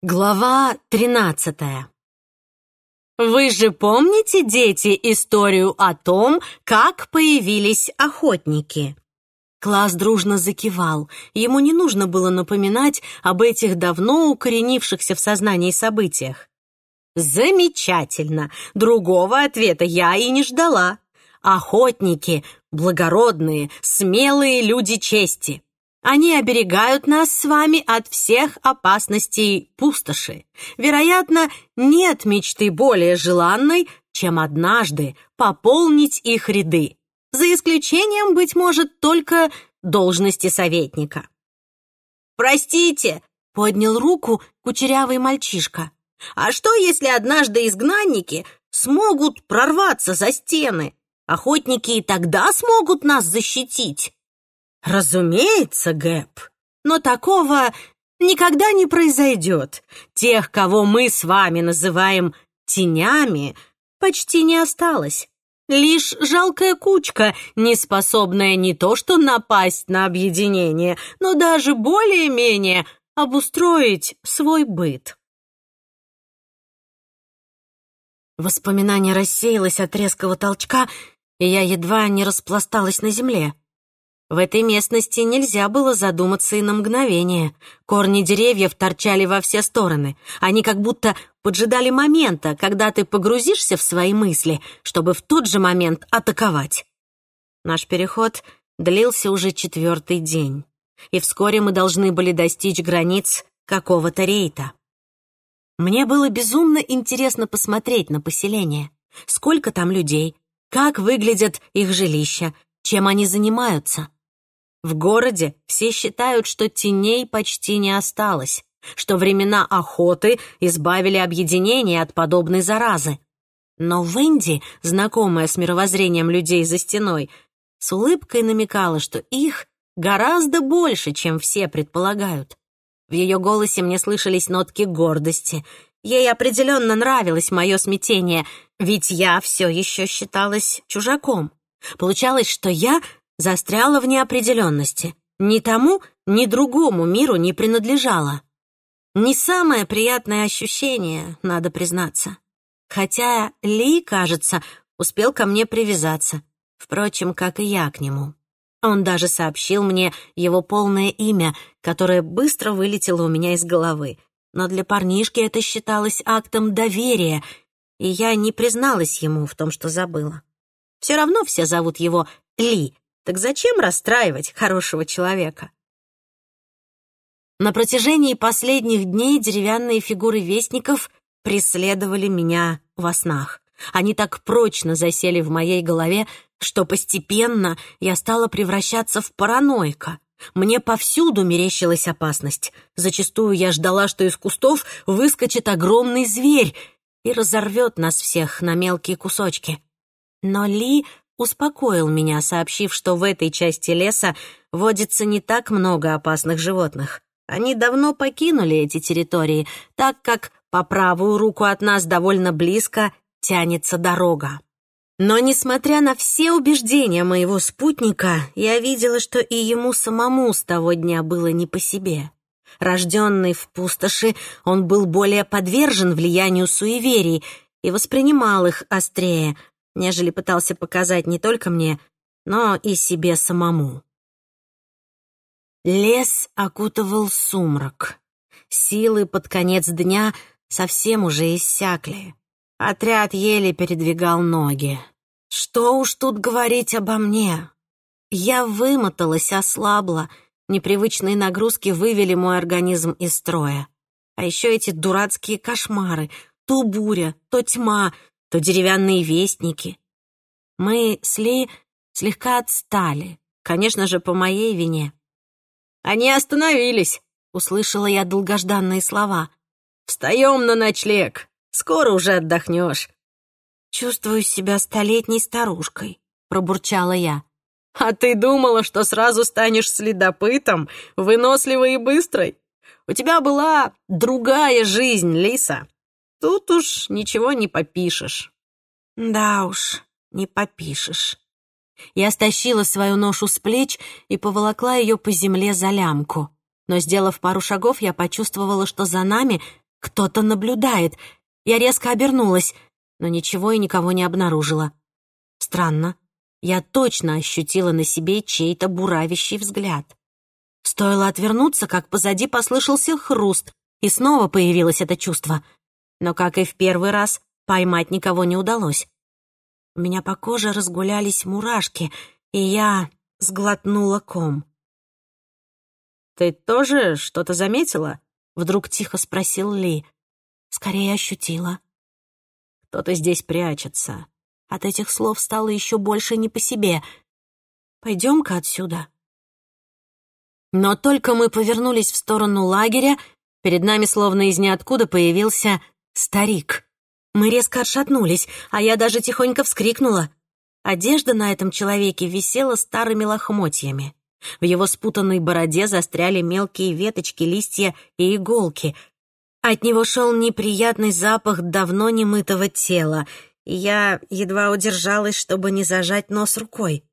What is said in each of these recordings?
Глава тринадцатая. Вы же помните, дети, историю о том, как появились охотники? Класс дружно закивал. Ему не нужно было напоминать об этих давно укоренившихся в сознании событиях. Замечательно. Другого ответа я и не ждала. Охотники — благородные, смелые люди чести. Они оберегают нас с вами от всех опасностей пустоши. Вероятно, нет мечты более желанной, чем однажды пополнить их ряды, за исключением, быть может, только должности советника. «Простите», — поднял руку кучерявый мальчишка, «а что, если однажды изгнанники смогут прорваться за стены? Охотники и тогда смогут нас защитить?» Разумеется, Гэп. Но такого никогда не произойдет. Тех, кого мы с вами называем тенями, почти не осталось. Лишь жалкая кучка, не способная не то что напасть на объединение, но даже более-менее обустроить свой быт. Воспоминание рассеялось от резкого толчка, и я едва не распласталась на земле. В этой местности нельзя было задуматься и на мгновение. Корни деревьев торчали во все стороны. Они как будто поджидали момента, когда ты погрузишься в свои мысли, чтобы в тот же момент атаковать. Наш переход длился уже четвертый день, и вскоре мы должны были достичь границ какого-то рейта. Мне было безумно интересно посмотреть на поселение. Сколько там людей, как выглядят их жилища, чем они занимаются. В городе все считают, что теней почти не осталось, что времена охоты избавили объединение от подобной заразы. Но Венди, знакомая с мировоззрением людей за стеной, с улыбкой намекала, что их гораздо больше, чем все предполагают. В ее голосе мне слышались нотки гордости. Ей определенно нравилось мое смятение, ведь я все еще считалась чужаком. Получалось, что я застряла в неопределенности. Ни тому, ни другому миру не принадлежала. Не самое приятное ощущение, надо признаться. Хотя Ли, кажется, успел ко мне привязаться. Впрочем, как и я к нему. Он даже сообщил мне его полное имя, которое быстро вылетело у меня из головы. Но для парнишки это считалось актом доверия, и я не призналась ему в том, что забыла. Все равно все зовут его Ли, так зачем расстраивать хорошего человека? На протяжении последних дней деревянные фигуры вестников преследовали меня во снах. Они так прочно засели в моей голове, что постепенно я стала превращаться в параноика. Мне повсюду мерещилась опасность. Зачастую я ждала, что из кустов выскочит огромный зверь и разорвет нас всех на мелкие кусочки. Но Ли успокоил меня, сообщив, что в этой части леса водится не так много опасных животных. Они давно покинули эти территории, так как по правую руку от нас довольно близко тянется дорога. Но, несмотря на все убеждения моего спутника, я видела, что и ему самому с того дня было не по себе. Рожденный в пустоши, он был более подвержен влиянию суеверий и воспринимал их острее, нежели пытался показать не только мне, но и себе самому. Лес окутывал сумрак. Силы под конец дня совсем уже иссякли. Отряд еле передвигал ноги. Что уж тут говорить обо мне? Я вымоталась, ослабла. Непривычные нагрузки вывели мой организм из строя. А еще эти дурацкие кошмары. То буря, то тьма, то деревянные вестники. Мы с Ли слегка отстали, конечно же, по моей вине. «Они остановились», — услышала я долгожданные слова. «Встаем на ночлег, скоро уже отдохнешь». «Чувствую себя столетней старушкой», — пробурчала я. «А ты думала, что сразу станешь следопытом, выносливой и быстрой? У тебя была другая жизнь, Лиса. Тут уж ничего не попишешь». «Да уж, не попишешь». Я стащила свою ношу с плеч и поволокла ее по земле за лямку. Но, сделав пару шагов, я почувствовала, что за нами Кто-то наблюдает. Я резко обернулась, но ничего и никого не обнаружила. Странно. Я точно ощутила на себе чей-то буравящий взгляд. Стоило отвернуться, как позади послышался хруст, и снова появилось это чувство. Но, как и в первый раз, поймать никого не удалось. У меня по коже разгулялись мурашки, и я сглотнула ком. «Ты тоже что-то заметила?» — вдруг тихо спросил Ли. Скорее ощутила. «Кто-то здесь прячется». От этих слов стало еще больше не по себе. «Пойдем-ка отсюда». Но только мы повернулись в сторону лагеря, перед нами словно из ниоткуда появился старик. Мы резко отшатнулись, а я даже тихонько вскрикнула. Одежда на этом человеке висела старыми лохмотьями. В его спутанной бороде застряли мелкие веточки, листья и иголки. От него шел неприятный запах давно немытого тела, я едва удержалась, чтобы не зажать нос рукой.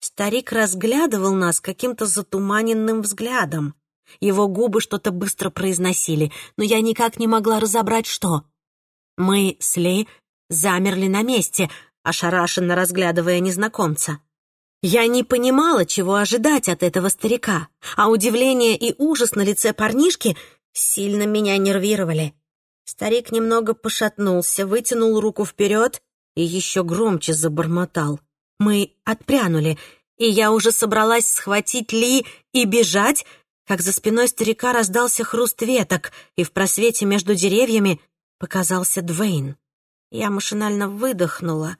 Старик разглядывал нас каким-то затуманенным взглядом. Его губы что-то быстро произносили, но я никак не могла разобрать, что. Мы с Ли замерли на месте, ошарашенно разглядывая незнакомца. Я не понимала, чего ожидать от этого старика, а удивление и ужас на лице парнишки сильно меня нервировали. Старик немного пошатнулся, вытянул руку вперед и еще громче забормотал. Мы отпрянули, и я уже собралась схватить Ли и бежать, как за спиной старика раздался хруст веток, и в просвете между деревьями показался Двейн. Я машинально выдохнула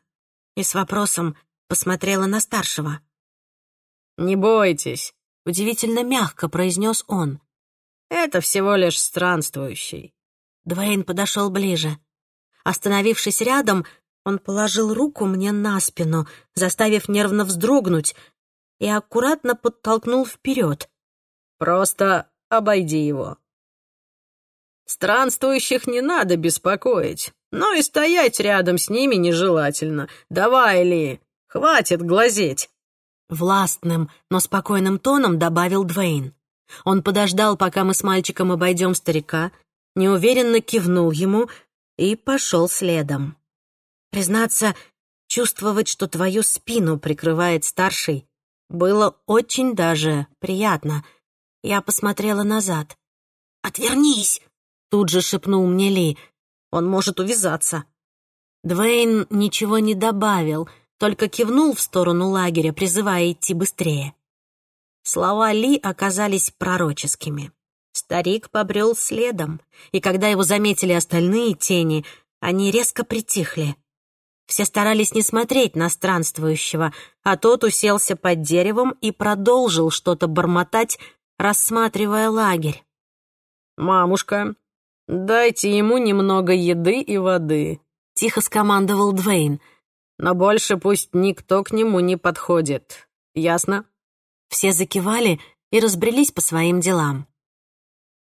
и с вопросом посмотрела на старшего. «Не бойтесь», — удивительно мягко произнес он. «Это всего лишь странствующий». Двейн подошел ближе. Остановившись рядом, он положил руку мне на спину, заставив нервно вздрогнуть, и аккуратно подтолкнул вперед. «Просто обойди его». «Странствующих не надо беспокоить, но и стоять рядом с ними нежелательно. Давай, Ли, Хватит глазеть!» Властным, но спокойным тоном добавил Двейн. Он подождал, пока мы с мальчиком обойдем старика, неуверенно кивнул ему и пошел следом. Признаться, чувствовать, что твою спину прикрывает старший, было очень даже приятно. Я посмотрела назад. «Отвернись!» — тут же шепнул мне Ли. «Он может увязаться». Двейн ничего не добавил — только кивнул в сторону лагеря, призывая идти быстрее. Слова Ли оказались пророческими. Старик побрел следом, и когда его заметили остальные тени, они резко притихли. Все старались не смотреть на странствующего, а тот уселся под деревом и продолжил что-то бормотать, рассматривая лагерь. «Мамушка, дайте ему немного еды и воды», — тихо скомандовал Двейн — но больше пусть никто к нему не подходит. Ясно?» Все закивали и разбрелись по своим делам.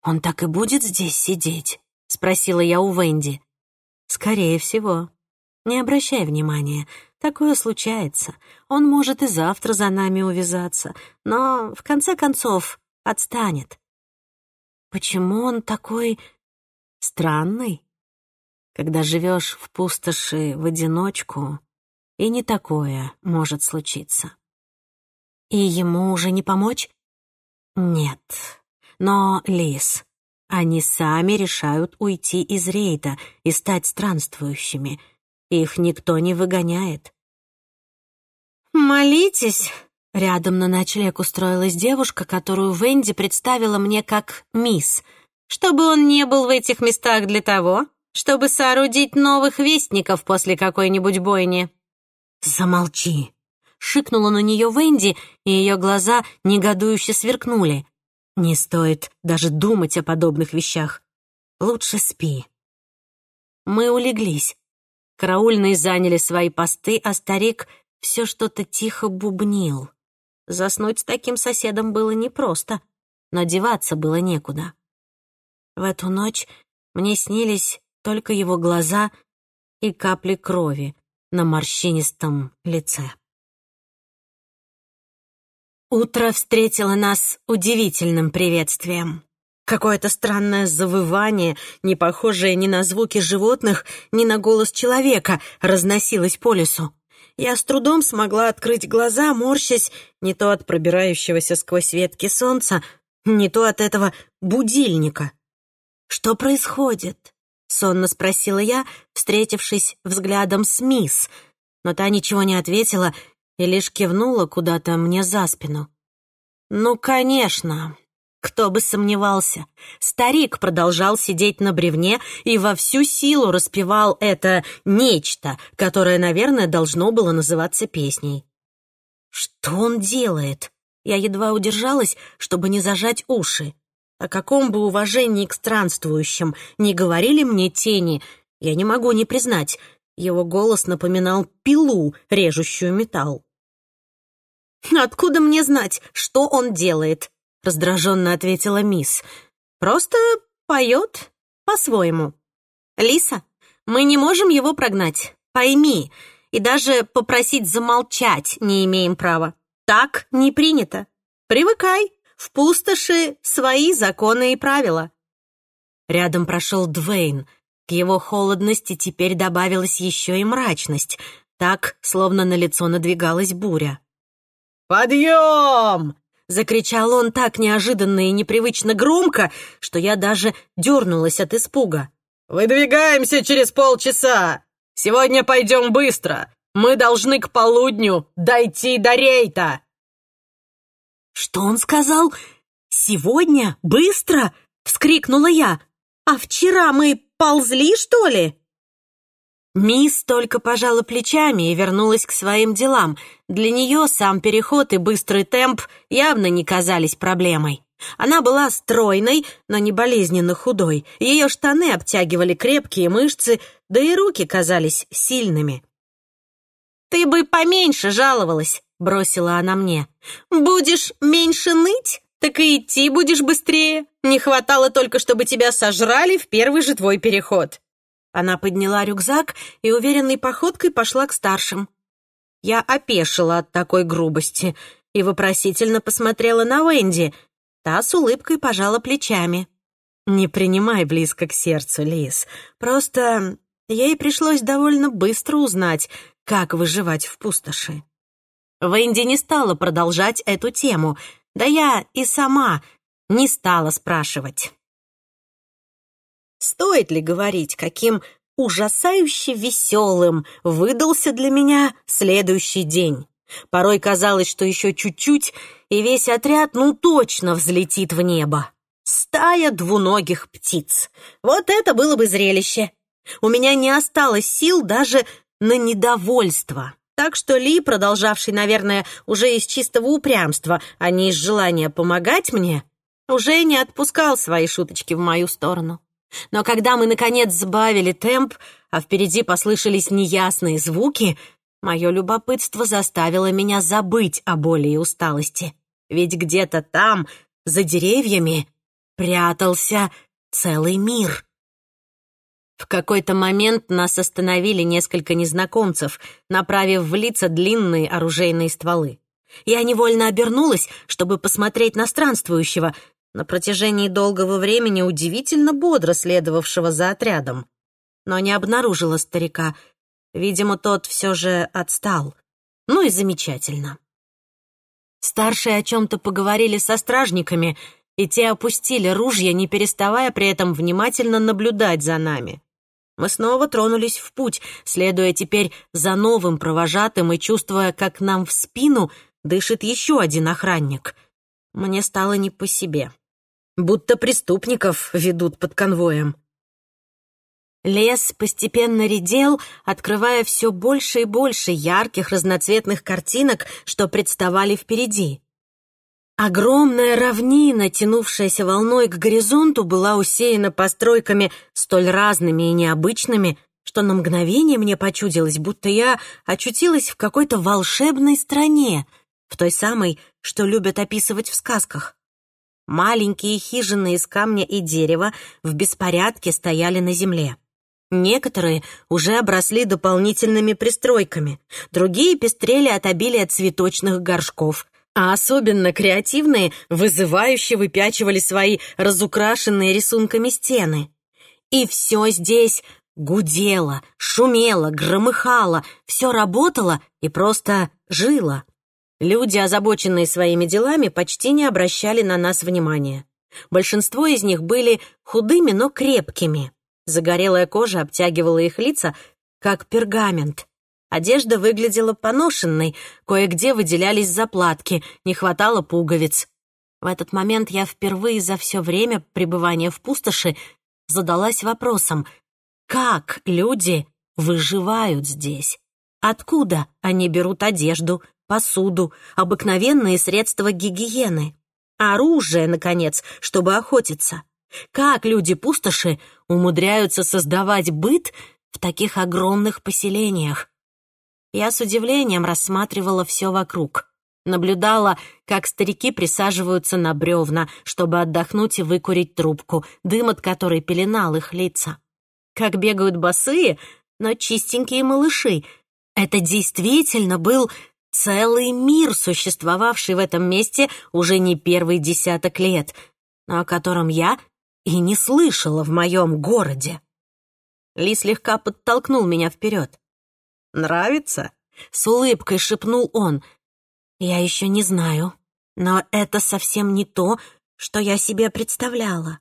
«Он так и будет здесь сидеть?» — спросила я у Венди. «Скорее всего. Не обращай внимания. Такое случается. Он может и завтра за нами увязаться, но, в конце концов, отстанет. Почему он такой странный? Когда живешь в пустоши в одиночку, и не такое может случиться. И ему уже не помочь? Нет. Но, Лис, они сами решают уйти из рейда и стать странствующими. Их никто не выгоняет. «Молитесь!» Рядом на ночлег устроилась девушка, которую Венди представила мне как мисс, чтобы он не был в этих местах для того, чтобы соорудить новых вестников после какой-нибудь бойни. «Замолчи!» — шикнула на нее Венди, и ее глаза негодующе сверкнули. «Не стоит даже думать о подобных вещах. Лучше спи». Мы улеглись. Караульные заняли свои посты, а старик все что-то тихо бубнил. Заснуть с таким соседом было непросто, но деваться было некуда. В эту ночь мне снились только его глаза и капли крови, на морщинистом лице. Утро встретило нас удивительным приветствием. Какое-то странное завывание, не похожее ни на звуки животных, ни на голос человека, разносилось по лесу. Я с трудом смогла открыть глаза, морщась не то от пробирающегося сквозь ветки солнца, не то от этого будильника. «Что происходит?» — сонно спросила я, встретившись взглядом с мисс, но та ничего не ответила и лишь кивнула куда-то мне за спину. «Ну, конечно, кто бы сомневался. Старик продолжал сидеть на бревне и во всю силу распевал это «нечто», которое, наверное, должно было называться песней. Что он делает? Я едва удержалась, чтобы не зажать уши. О каком бы уважении к странствующим не говорили мне тени, я не могу не признать. Его голос напоминал пилу, режущую металл. «Откуда мне знать, что он делает?» — раздраженно ответила мисс. «Просто поет по-своему. Лиса, мы не можем его прогнать, пойми, и даже попросить замолчать не имеем права. Так не принято. Привыкай, в пустоши свои законы и правила». Рядом прошел Двейн. К его холодности теперь добавилась еще и мрачность, так, словно на лицо надвигалась буря. «Подъем!» — закричал он так неожиданно и непривычно громко, что я даже дернулась от испуга. «Выдвигаемся через полчаса! Сегодня пойдем быстро! Мы должны к полудню дойти до рейта!» «Что он сказал? Сегодня? Быстро?» — вскрикнула я. «А вчера мы ползли, что ли?» Мисс только пожала плечами и вернулась к своим делам. Для нее сам переход и быстрый темп явно не казались проблемой. Она была стройной, но не болезненно худой. Ее штаны обтягивали крепкие мышцы, да и руки казались сильными. «Ты бы поменьше жаловалась», — бросила она мне. «Будешь меньше ныть, так и идти будешь быстрее. Не хватало только, чтобы тебя сожрали в первый же твой переход». Она подняла рюкзак и уверенной походкой пошла к старшим. Я опешила от такой грубости и вопросительно посмотрела на Венди. Та с улыбкой пожала плечами. «Не принимай близко к сердцу, Лиз. Просто ей пришлось довольно быстро узнать, как выживать в пустоши». Венди не стала продолжать эту тему, да я и сама не стала спрашивать. Стоит ли говорить, каким ужасающе веселым выдался для меня следующий день? Порой казалось, что еще чуть-чуть, и весь отряд ну точно взлетит в небо. Стая двуногих птиц. Вот это было бы зрелище. У меня не осталось сил даже на недовольство. Так что Ли, продолжавший, наверное, уже из чистого упрямства, а не из желания помогать мне, уже не отпускал свои шуточки в мою сторону. Но когда мы, наконец, сбавили темп, а впереди послышались неясные звуки, мое любопытство заставило меня забыть о боли и усталости. Ведь где-то там, за деревьями, прятался целый мир. В какой-то момент нас остановили несколько незнакомцев, направив в лица длинные оружейные стволы. Я невольно обернулась, чтобы посмотреть на странствующего, на протяжении долгого времени удивительно бодро следовавшего за отрядом. Но не обнаружила старика. Видимо, тот все же отстал. Ну и замечательно. Старшие о чем-то поговорили со стражниками, и те опустили ружья, не переставая при этом внимательно наблюдать за нами. Мы снова тронулись в путь, следуя теперь за новым провожатым и чувствуя, как нам в спину дышит еще один охранник. Мне стало не по себе будто преступников ведут под конвоем. Лес постепенно редел, открывая все больше и больше ярких разноцветных картинок, что представали впереди. Огромная равнина, тянувшаяся волной к горизонту, была усеяна постройками столь разными и необычными, что на мгновение мне почудилось, будто я очутилась в какой-то волшебной стране, в той самой, что любят описывать в сказках. Маленькие хижины из камня и дерева в беспорядке стояли на земле. Некоторые уже обросли дополнительными пристройками, другие пестрели от обилия цветочных горшков, а особенно креативные вызывающе выпячивали свои разукрашенные рисунками стены. И все здесь гудело, шумело, громыхало, все работало и просто жило. Люди, озабоченные своими делами, почти не обращали на нас внимания. Большинство из них были худыми, но крепкими. Загорелая кожа обтягивала их лица, как пергамент. Одежда выглядела поношенной, кое-где выделялись заплатки, не хватало пуговиц. В этот момент я впервые за все время пребывания в пустоши задалась вопросом, как люди выживают здесь? Откуда они берут одежду, посуду, обыкновенные средства гигиены? Оружие, наконец, чтобы охотиться. Как люди-пустоши умудряются создавать быт в таких огромных поселениях? Я с удивлением рассматривала все вокруг. Наблюдала, как старики присаживаются на бревна, чтобы отдохнуть и выкурить трубку, дым от которой пеленал их лица. Как бегают босые, но чистенькие малыши. Это действительно был целый мир, существовавший в этом месте уже не первый десяток лет, но о котором я и не слышала в моем городе. Ли слегка подтолкнул меня вперед. «Нравится?» — с улыбкой шепнул он. «Я еще не знаю, но это совсем не то, что я себе представляла».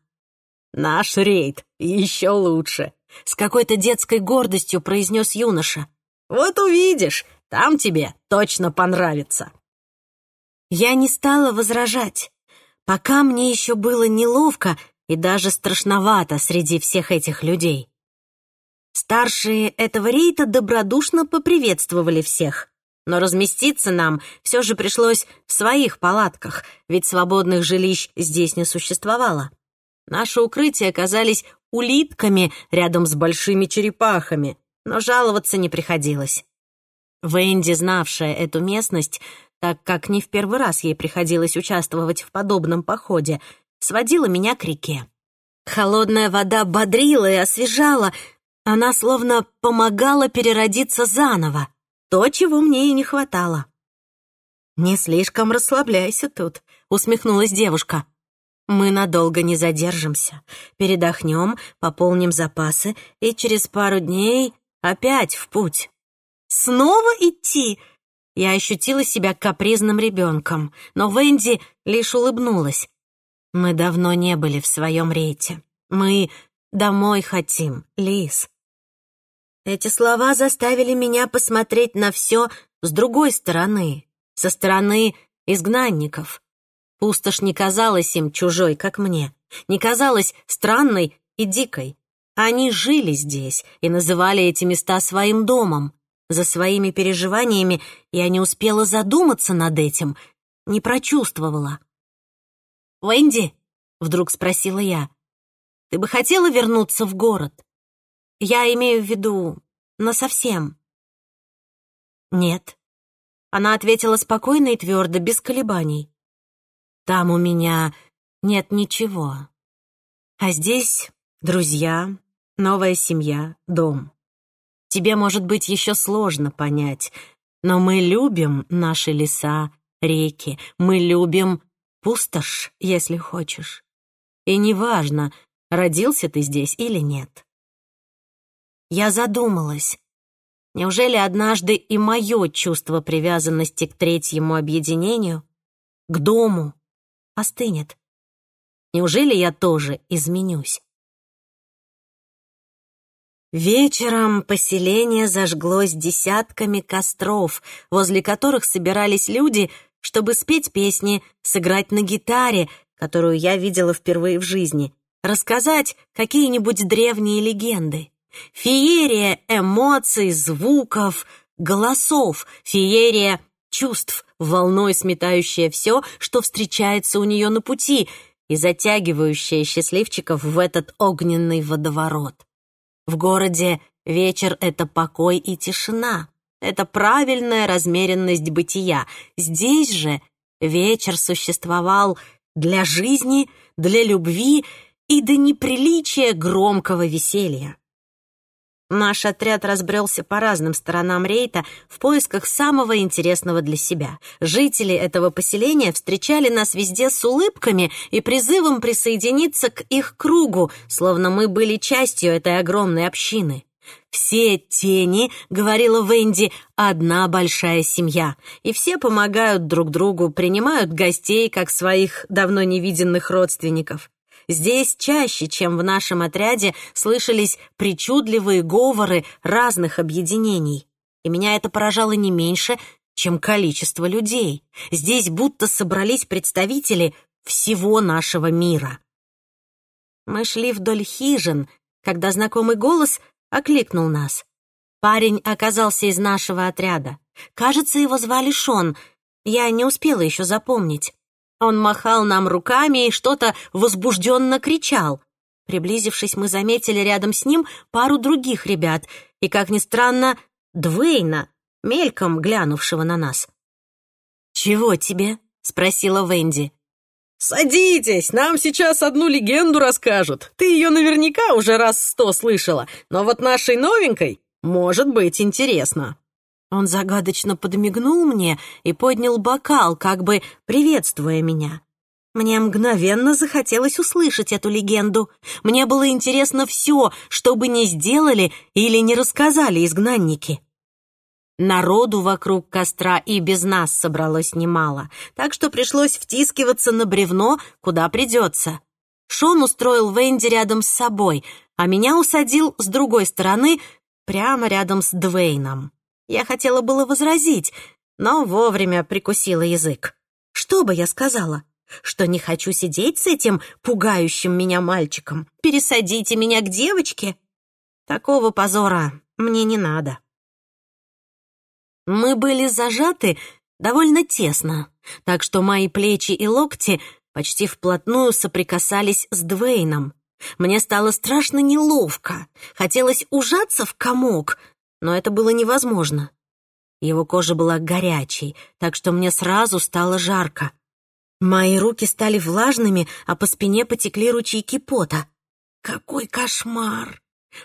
«Наш рейд еще лучше», — с какой-то детской гордостью произнес юноша. «Вот увидишь, там тебе точно понравится». Я не стала возражать. Пока мне еще было неловко и даже страшновато среди всех этих людей. Старшие этого рейта добродушно поприветствовали всех. Но разместиться нам все же пришлось в своих палатках, ведь свободных жилищ здесь не существовало. Наши укрытия оказались улитками рядом с большими черепахами, но жаловаться не приходилось. Венди, знавшая эту местность, так как не в первый раз ей приходилось участвовать в подобном походе, сводила меня к реке. Холодная вода бодрила и освежала, она словно помогала переродиться заново, то, чего мне и не хватало. «Не слишком расслабляйся тут», — усмехнулась девушка. «Мы надолго не задержимся. Передохнем, пополним запасы и через пару дней опять в путь». Снова идти?» Я ощутила себя капризным ребенком, но Венди лишь улыбнулась. «Мы давно не были в своем рейте. Мы домой хотим, Лис». Эти слова заставили меня посмотреть на все с другой стороны, со стороны изгнанников. Пустошь не казалась им чужой, как мне, не казалась странной и дикой. Они жили здесь и называли эти места своим домом за своими переживаниями, я не успела задуматься над этим, не прочувствовала. «Венди?» — вдруг спросила я. «Ты бы хотела вернуться в город? Я имею в виду насовсем». «Нет». Она ответила спокойно и твердо, без колебаний. «Там у меня нет ничего. А здесь друзья, новая семья, дом. Тебе, может быть, еще сложно понять, но мы любим наши леса, реки, мы любим пустошь, если хочешь. И неважно, родился ты здесь или нет. Я задумалась. Неужели однажды и мое чувство привязанности к третьему объединению, к дому, остынет? Неужели я тоже изменюсь? Вечером поселение зажглось десятками костров, возле которых собирались люди, чтобы спеть песни, сыграть на гитаре, которую я видела впервые в жизни, рассказать какие-нибудь древние легенды. Феерия эмоций, звуков, голосов, феерия чувств, волной сметающая все, что встречается у нее на пути, и затягивающая счастливчиков в этот огненный водоворот. В городе вечер — это покой и тишина. Это правильная размеренность бытия. Здесь же вечер существовал для жизни, для любви и до неприличия громкого веселья. Наш отряд разбрелся по разным сторонам рейта в поисках самого интересного для себя. Жители этого поселения встречали нас везде с улыбками и призывом присоединиться к их кругу, словно мы были частью этой огромной общины. «Все тени», — говорила Венди, — «одна большая семья, и все помогают друг другу, принимают гостей, как своих давно невиденных родственников. Здесь чаще, чем в нашем отряде, слышались причудливые говоры разных объединений. И меня это поражало не меньше, чем количество людей. Здесь будто собрались представители всего нашего мира. Мы шли вдоль хижин, когда знакомый голос окликнул нас. Парень оказался из нашего отряда. Кажется, его звали Шон. Я не успела еще запомнить. Он махал нам руками и что-то возбужденно кричал. Приблизившись, мы заметили рядом с ним пару других ребят и, как ни странно, Двейна, мельком глянувшего на нас. «Чего тебе?» — спросила Венди. «Садитесь, нам сейчас одну легенду расскажут. Ты ее наверняка уже раз сто слышала, но вот нашей новенькой может быть интересно». Он загадочно подмигнул мне и поднял бокал, как бы приветствуя меня. Мне мгновенно захотелось услышать эту легенду. Мне было интересно все, что бы ни сделали или не рассказали изгнанники. Народу вокруг костра и без нас собралось немало, так что пришлось втискиваться на бревно, куда придется. Шон устроил Венди рядом с собой, а меня усадил с другой стороны, прямо рядом с Двейном. Я хотела было возразить, но вовремя прикусила язык. Что бы я сказала? Что не хочу сидеть с этим пугающим меня мальчиком? Пересадите меня к девочке? Такого позора мне не надо. Мы были зажаты довольно тесно, так что мои плечи и локти почти вплотную соприкасались с Двейном. Мне стало страшно неловко. Хотелось ужаться в комок — но это было невозможно. Его кожа была горячей, так что мне сразу стало жарко. Мои руки стали влажными, а по спине потекли ручейки пота. Какой кошмар!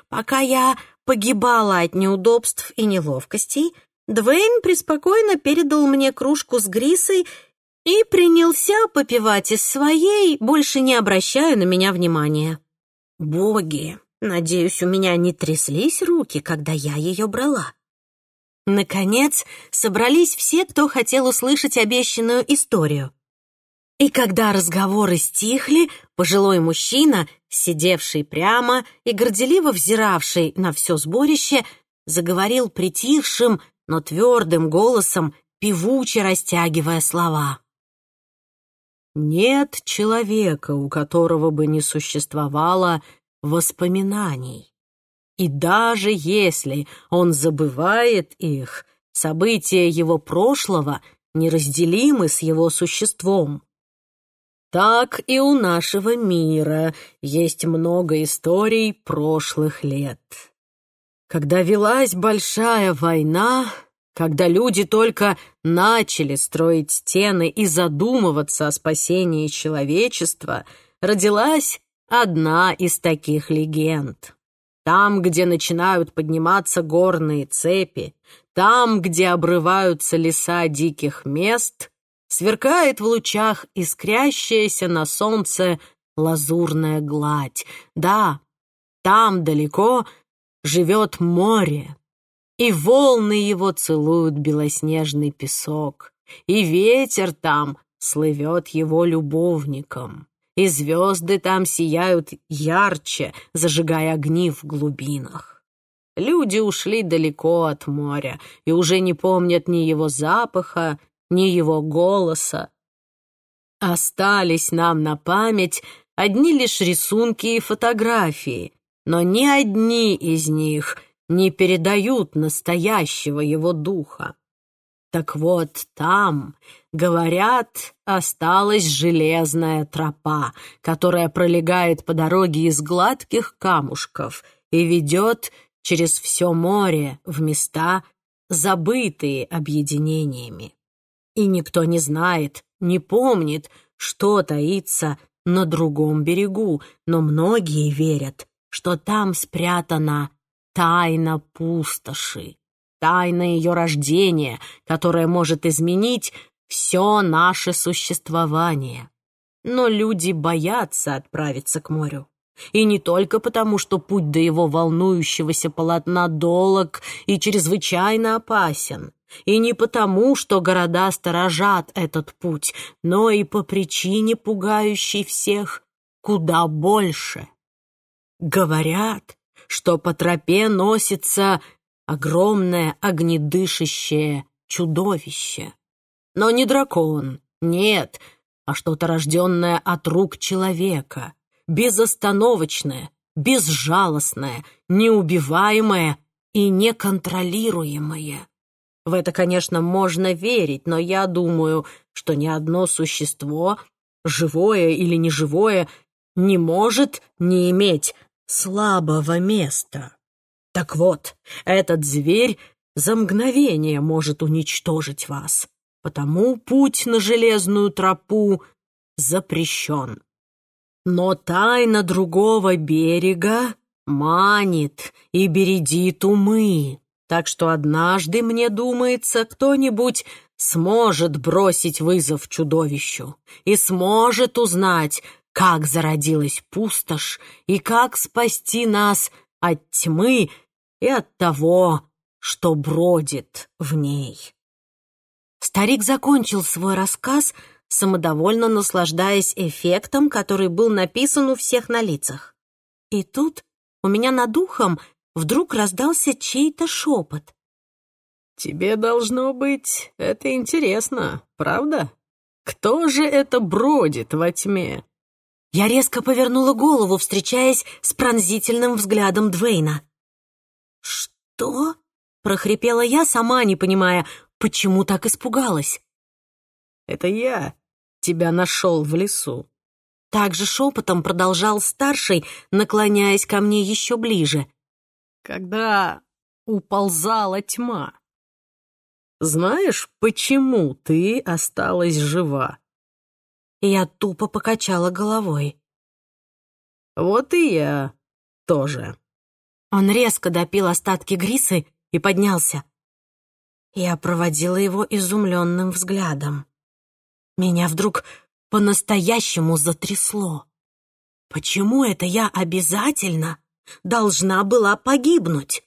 Пока я погибала от неудобств и неловкостей, Двейн преспокойно передал мне кружку с грисой и принялся попивать из своей, больше не обращая на меня внимания. Боги, Надеюсь, у меня не тряслись руки, когда я ее брала. Наконец, собрались все, кто хотел услышать обещанную историю. И когда разговоры стихли, пожилой мужчина, сидевший прямо и горделиво взиравший на все сборище, заговорил притихшим, но твердым голосом, певуче растягивая слова. «Нет человека, у которого бы не существовало воспоминаний. И даже если он забывает их, события его прошлого неразделимы с его существом. Так и у нашего мира есть много историй прошлых лет. Когда велась большая война, когда люди только начали строить стены и задумываться о спасении человечества, родилась одна из таких легенд. Там, где начинают подниматься горные цепи, там, где обрываются леса диких мест, сверкает в лучах искрящаяся на солнце лазурная гладь. Да, там далеко живет море, и волны его целуют белоснежный песок, и ветер там слывет его любовником и звезды там сияют ярче, зажигая огни в глубинах. Люди ушли далеко от моря и уже не помнят ни его запаха, ни его голоса. Остались нам на память одни лишь рисунки и фотографии, но ни одни из них не передают настоящего его духа. Так вот, там, говорят, осталась железная тропа, которая пролегает по дороге из гладких камушков и ведет через все море в места, забытые объединениями. И никто не знает, не помнит, что таится на другом берегу, но многие верят, что там спрятана тайна пустоши, тайна ее рождения, которая может изменить все наше существование. Но люди боятся отправиться к морю. И не только потому, что путь до его волнующегося полотна долог и чрезвычайно опасен, и не потому, что города сторожат этот путь, но и по причине, пугающей всех куда больше. Говорят, что по тропе носится огромное огнедышащее чудовище. Но не дракон, нет, а что-то рожденное от рук человека, безостановочное, безжалостное, неубиваемое и неконтролируемое. В это, конечно, можно верить, но я думаю, что ни одно существо, живое или неживое, не может не иметь слабого места. Так вот, этот зверь за мгновение может уничтожить вас, потому путь на железную тропу запрещен. Но тайна другого берега манит и бередит умы, так что однажды, мне думается, кто-нибудь сможет бросить вызов чудовищу и сможет узнать, как зародилась пустошь и как спасти нас от тьмы и от того, что бродит в ней. Старик закончил свой рассказ — самодовольно наслаждаясь эффектом, который был написан у всех на лицах. И тут у меня над ухом вдруг раздался чей-то шепот. «Тебе должно быть это интересно, правда? Кто же это бродит во тьме?» Я резко повернула голову, встречаясь с пронзительным взглядом Двейна. «Что?» — прохрипела я, сама не понимая, почему так испугалась. «Это я тебя нашел в лесу». Также шепотом продолжал старший, наклоняясь ко мне еще ближе. «Когда уползала тьма. Знаешь, почему ты осталась жива?» Я тупо покачала головой. «Вот и я тоже». Он резко допил остатки грисы и поднялся. Я проводила его изумленным взглядом. Меня вдруг по-настоящему затрясло. Почему это я обязательно должна была погибнуть?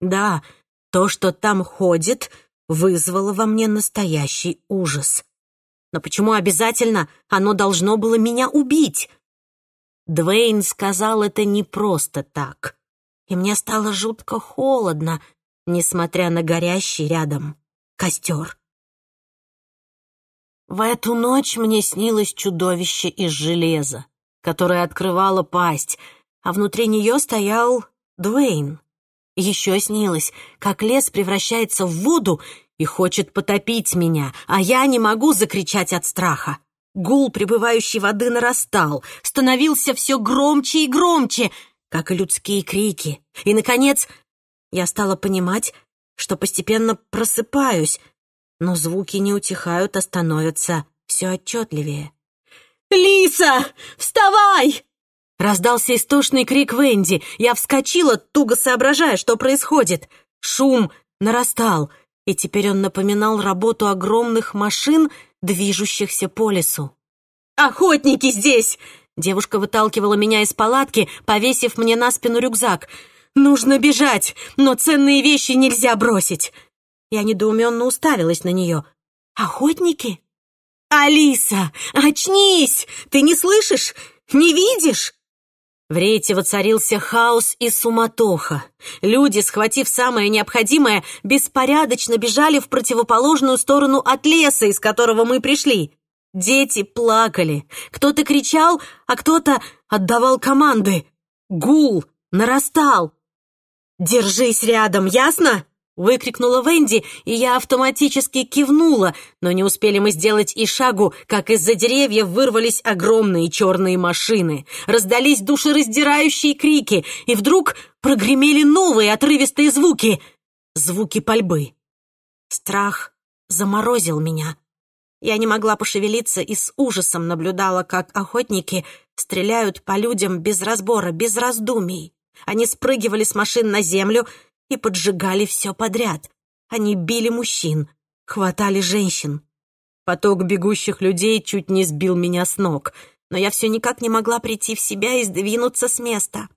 Да, то, что там ходит, вызвало во мне настоящий ужас. Но почему обязательно оно должно было меня убить? Двейн сказал это не просто так, и мне стало жутко холодно, несмотря на горящий рядом костер. В эту ночь мне снилось чудовище из железа, которое открывало пасть, а внутри нее стоял Дуэйн. Еще снилось, как лес превращается в воду и хочет потопить меня, а я не могу закричать от страха. Гул прибывающей воды нарастал, становился все громче и громче, как и людские крики. И, наконец, я стала понимать, что постепенно просыпаюсь, но звуки не утихают, а становятся все отчетливее. «Лиса, вставай!» Раздался истошный крик Венди. Я вскочила, туго соображая, что происходит. Шум нарастал, и теперь он напоминал работу огромных машин, движущихся по лесу. «Охотники здесь!» Девушка выталкивала меня из палатки, повесив мне на спину рюкзак. «Нужно бежать, но ценные вещи нельзя бросить!» Я недоуменно уставилась на нее. «Охотники?» «Алиса, очнись! Ты не слышишь? Не видишь?» В рейте воцарился хаос и суматоха. Люди, схватив самое необходимое, беспорядочно бежали в противоположную сторону от леса, из которого мы пришли. Дети плакали. Кто-то кричал, а кто-то отдавал команды. Гул нарастал. «Держись рядом, ясно?» Выкрикнула Венди, и я автоматически кивнула, но не успели мы сделать и шагу, как из-за деревьев вырвались огромные черные машины. Раздались душераздирающие крики, и вдруг прогремели новые отрывистые звуки. Звуки пальбы. Страх заморозил меня. Я не могла пошевелиться и с ужасом наблюдала, как охотники стреляют по людям без разбора, без раздумий. Они спрыгивали с машин на землю и поджигали все подряд. Они били мужчин, хватали женщин. Поток бегущих людей чуть не сбил меня с ног, но я все никак не могла прийти в себя и сдвинуться с места.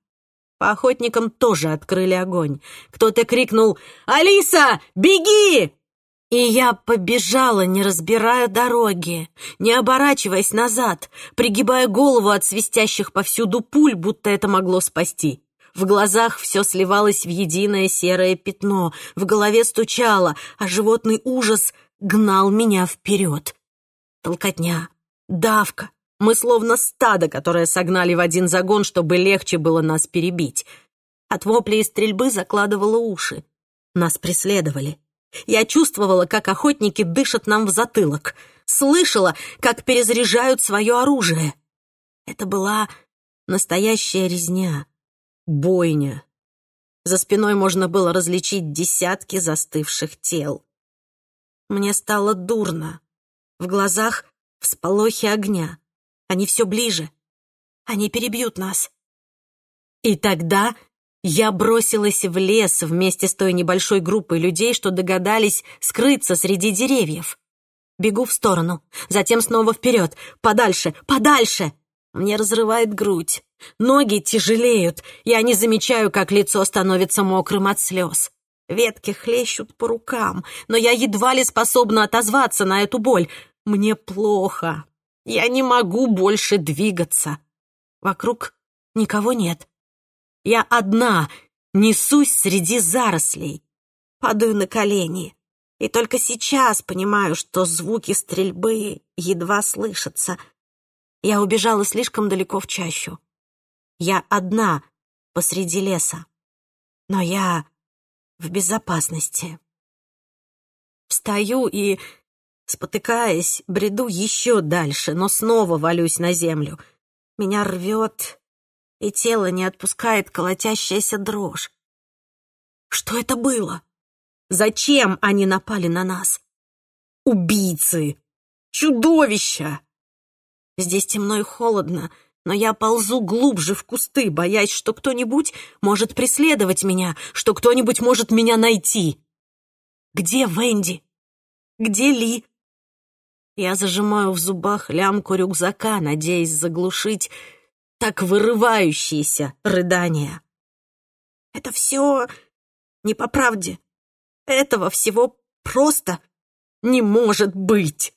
По охотникам тоже открыли огонь. Кто-то крикнул «Алиса, беги!» И я побежала, не разбирая дороги, не оборачиваясь назад, пригибая голову от свистящих повсюду пуль, будто это могло спасти. В глазах все сливалось в единое серое пятно, в голове стучало, а животный ужас гнал меня вперед. Толкотня, давка, мы словно стадо, которое согнали в один загон, чтобы легче было нас перебить. От вопли и стрельбы закладывало уши. Нас преследовали. Я чувствовала, как охотники дышат нам в затылок. Слышала, как перезаряжают свое оружие. Это была настоящая резня, бойня. За спиной можно было различить десятки застывших тел. Мне стало дурно. В глазах всполохи огня. Они все ближе. Они перебьют нас. И тогда я бросилась в лес вместе с той небольшой группой людей, что догадались скрыться среди деревьев. Бегу в сторону, затем снова вперед, подальше, подальше. Мне разрывает грудь, ноги тяжелеют, я не замечаю, как лицо становится мокрым от слез. Ветки хлещут по рукам, но я едва ли способна отозваться на эту боль. Мне плохо. Я не могу больше двигаться. Вокруг никого нет. Я одна, несусь среди зарослей. Падаю на колени. И только сейчас понимаю, что звуки стрельбы едва слышатся. Я убежала слишком далеко в чащу. Я одна посреди леса. Но я в безопасности. Встаю и, спотыкаясь, бреду еще дальше, но снова валюсь на землю. Меня рвет и тело не отпускает колотящаяся дрожь. Что это было? Зачем они напали на нас? Убийцы! Чудовища! Здесь темно и холодно, но я ползу глубже в кусты, боясь, что кто-нибудь может преследовать меня, что кто-нибудь может меня найти. Где Венди? Где Ли? Я зажимаю в зубах лямку рюкзака, надеясь заглушить так вырывающиеся рыдания. Это все не по правде. Этого всего просто не может быть.